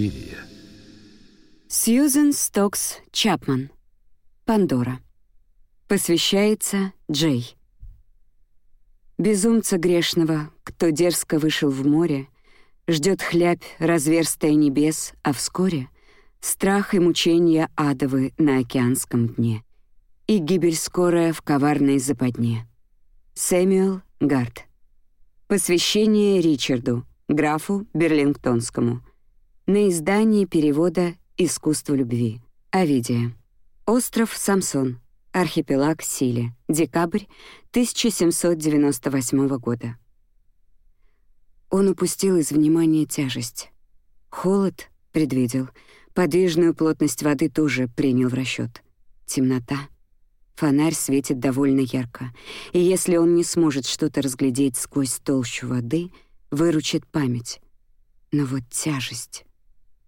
Суспирия. Сьюзен Стокс Чапман. Пандора. Посвящается Джей. Безумца грешного, кто дерзко вышел в море, Ждет хлябь, разверстая небес, а вскоре Страх и мучения адовы на океанском дне И гибель скорая в коварной западне. Сэмюэл Гард. Посвящение Ричарду, графу Берлингтонскому. На издании перевода «Искусство любви». Овидия. Остров Самсон. Архипелаг Сили. Декабрь 1798 года. Он упустил из внимания тяжесть. Холод предвидел, подвижную плотность воды тоже принял в расчет. Темнота — Фонарь светит довольно ярко, и если он не сможет что-то разглядеть сквозь толщу воды, выручит память. Но вот тяжесть —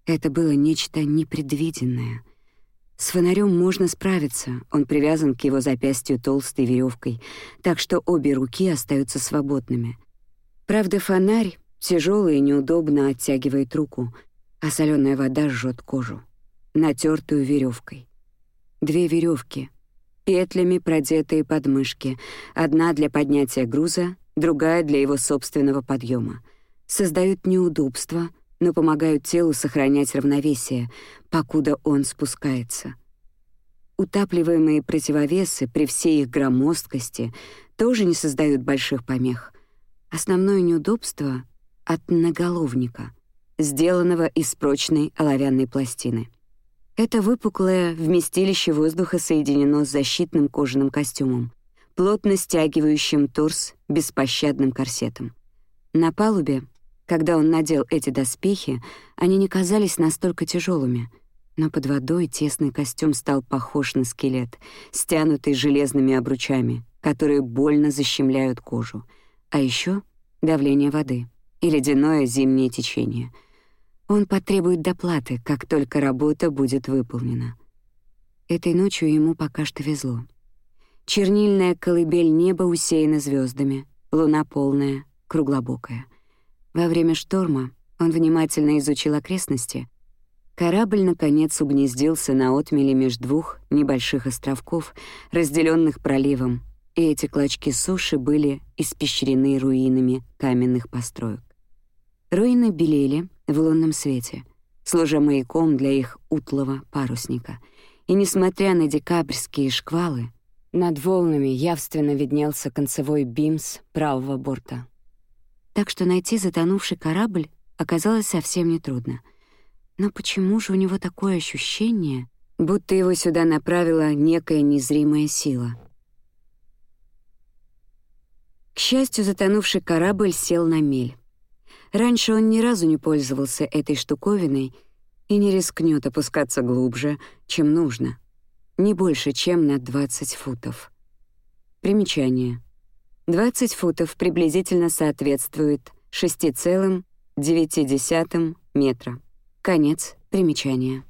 это было нечто непредвиденное. С фонарем можно справиться, он привязан к его запястью толстой веревкой, так что обе руки остаются свободными. Правда, фонарь тяжелый и неудобно оттягивает руку, а соленая вода жжет кожу, натертую веревкой. Две веревки — петлями продетые подмышки, одна для поднятия груза, другая для его собственного подъема. Создают неудобства, но помогают телу сохранять равновесие, покуда он спускается. Утапливаемые противовесы при всей их громоздкости тоже не создают больших помех. Основное неудобство — от наголовника, сделанного из прочной оловянной пластины. Это выпуклое вместилище воздуха соединено с защитным кожаным костюмом, плотно стягивающим торс беспощадным корсетом. На палубе, когда он надел эти доспехи, они не казались настолько тяжелыми, но под водой тесный костюм стал похож на скелет, стянутый железными обручами, которые больно защемляют кожу. А еще давление воды и ледяное зимнее течение — он потребует доплаты, как только работа будет выполнена. Этой ночью ему пока что везло. Чернильная колыбель неба усеяна звездами, луна полная, круглобокая. Во время шторма он внимательно изучил окрестности. Корабль, наконец, угнездился на отмеле между двух небольших островков, разделенных проливом, и эти клочки суши были испещрены руинами каменных построек. Руины белели, в лунном свете, служа маяком для их утлого парусника. И несмотря на декабрьские шквалы, над волнами явственно виднелся концевой бимс правого борта. Так что найти затонувший корабль оказалось совсем нетрудно. Но почему же у него такое ощущение, будто его сюда направила некая незримая сила? К счастью, затонувший корабль сел на мель. Раньше он ни разу не пользовался этой штуковиной и не рискнет опускаться глубже, чем нужно. Не больше, чем на 20 футов. Примечание. 20 футов приблизительно соответствует 6,9 метра. Конец примечания.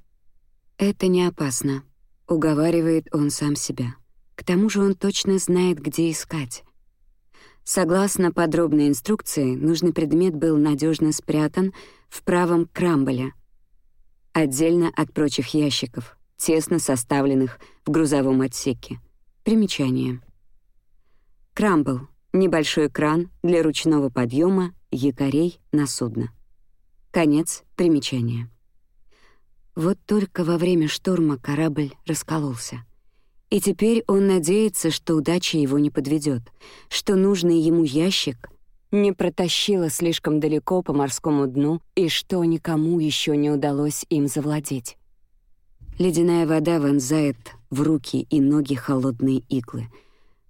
«Это не опасно», — уговаривает он сам себя. К тому же он точно знает, где искать. Согласно подробной инструкции, нужный предмет был надежно спрятан в правом крамболе, отдельно от прочих ящиков, тесно составленных в грузовом отсеке. Примечание. Крамбл — небольшой кран для ручного подъема якорей на судно. Конец примечания. Вот только во время шторма корабль раскололся — и теперь он надеется, что удача его не подведет, что нужный ему ящик не протащило слишком далеко по морскому дну и что никому еще не удалось им завладеть. Ледяная вода вонзает в руки и ноги холодные иглы.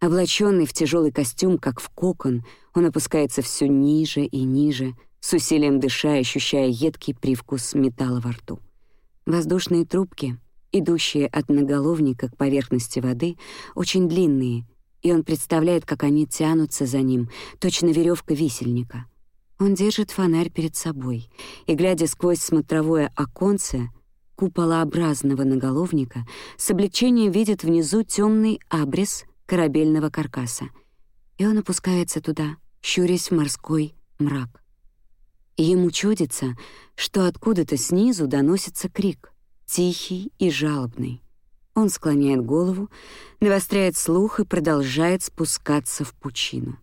Облаченный в тяжелый костюм, как в кокон, он опускается все ниже и ниже, с усилием дыша, ощущая едкий привкус металла во рту. Воздушные трубки — идущие от наголовника к поверхности воды, очень длинные, и он представляет, как они тянутся за ним, точно веревка висельника. Он держит фонарь перед собой и, глядя сквозь смотровое оконце куполообразного наголовника, с облегчением видит внизу темный абрис корабельного каркаса. И он опускается туда, щурясь в морской мрак. Ему чудится, что откуда-то снизу доносится крик, тихий и жалобный. Он склоняет голову, навостряет слух и продолжает спускаться в пучину.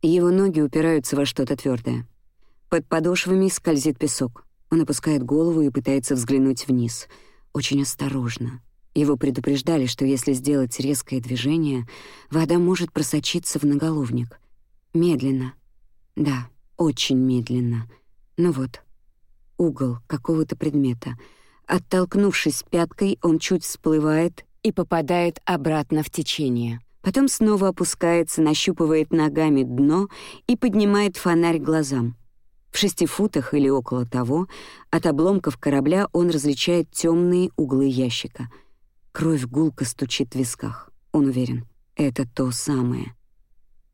Его ноги упираются во что-то твердое. Под подошвами скользит песок. Он опускает голову и пытается взглянуть вниз. Очень осторожно. Его предупреждали, что если сделать резкое движение, вода может просочиться в наголовник. Медленно. Да, очень медленно. Ну вот, угол какого-то предмета. Оттолкнувшись пяткой, он чуть всплывает и попадает обратно в течение. Потом снова опускается, нащупывает ногами дно и поднимает фонарь глазам. В шести футах или около того от обломков корабля он различает темные углы ящика. Кровь гулко стучит в висках. Он уверен, это то самое.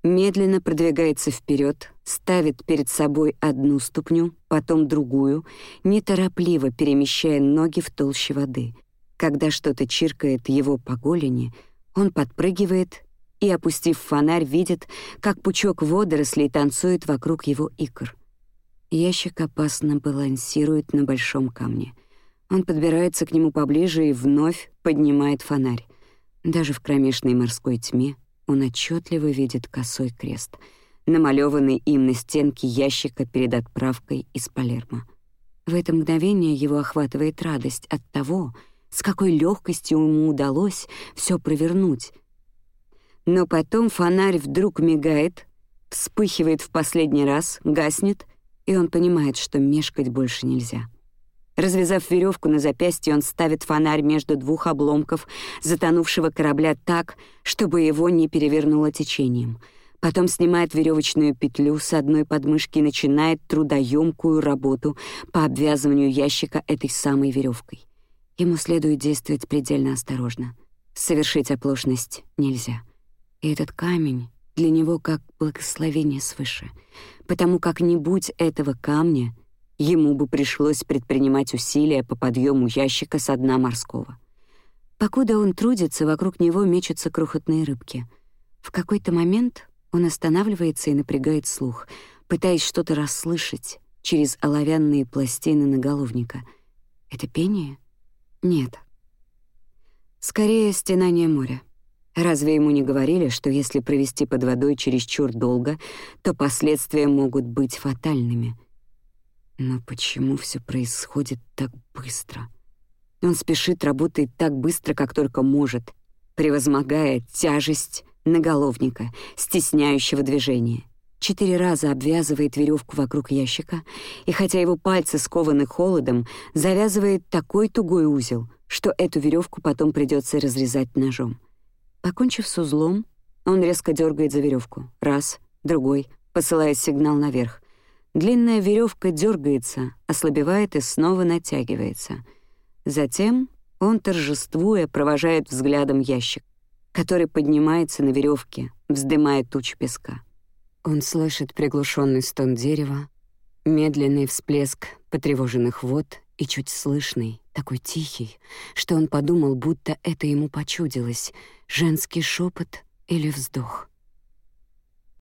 Медленно продвигается вперед, ставит перед собой одну ступню, потом другую, неторопливо перемещая ноги в толще воды. Когда что-то чиркает его по голени, он подпрыгивает и, опустив фонарь, видит, как пучок водорослей танцует вокруг его икр. Ящик опасно балансирует на большом камне. Он подбирается к нему поближе и вновь поднимает фонарь. Даже в кромешной морской тьме он отчетливо видит косой крест, намалеванный им на стенке ящика перед отправкой из Палермо. В это мгновение его охватывает радость от того, с какой легкостью ему удалось все провернуть. Но потом фонарь вдруг мигает, вспыхивает в последний раз, гаснет, и он понимает, что мешкать больше нельзя. Развязав веревку на запястье, он ставит фонарь между двух обломков затонувшего корабля так, чтобы его не перевернуло течением. Потом снимает веревочную петлю с одной подмышки и начинает трудоемкую работу по обвязыванию ящика этой самой веревкой. Ему следует действовать предельно осторожно. Совершить оплошность нельзя. И этот камень для него как благословение свыше, потому как не будь этого камня — ему бы пришлось предпринимать усилия по подъему ящика с дна морского. Покуда он трудится, вокруг него мечутся крохотные рыбки. В какой-то момент он останавливается и напрягает слух, пытаясь что-то расслышать через оловянные пластины наголовника. Это пение? Нет. Скорее, стенание моря. Разве ему не говорили, что если провести под водой чересчур долго, то последствия могут быть фатальными — но почему все происходит так быстро? Он спешит, работает так быстро, как только может, превозмогая тяжесть наголовника, стесняющего движения. Четыре раза обвязывает веревку вокруг ящика, и хотя его пальцы скованы холодом, завязывает такой тугой узел, что эту веревку потом придется разрезать ножом. Покончив с узлом, он резко дергает за веревку. Раз, другой, посылая сигнал наверх. Длинная веревка дергается, ослабевает и снова натягивается. Затем он, торжествуя, провожает взглядом ящик, который поднимается на веревке, вздымая туч песка. Он слышит приглушенный стон дерева, медленный всплеск потревоженных вод и чуть слышный, такой тихий, что он подумал, будто это ему почудилось, женский шепот или вздох.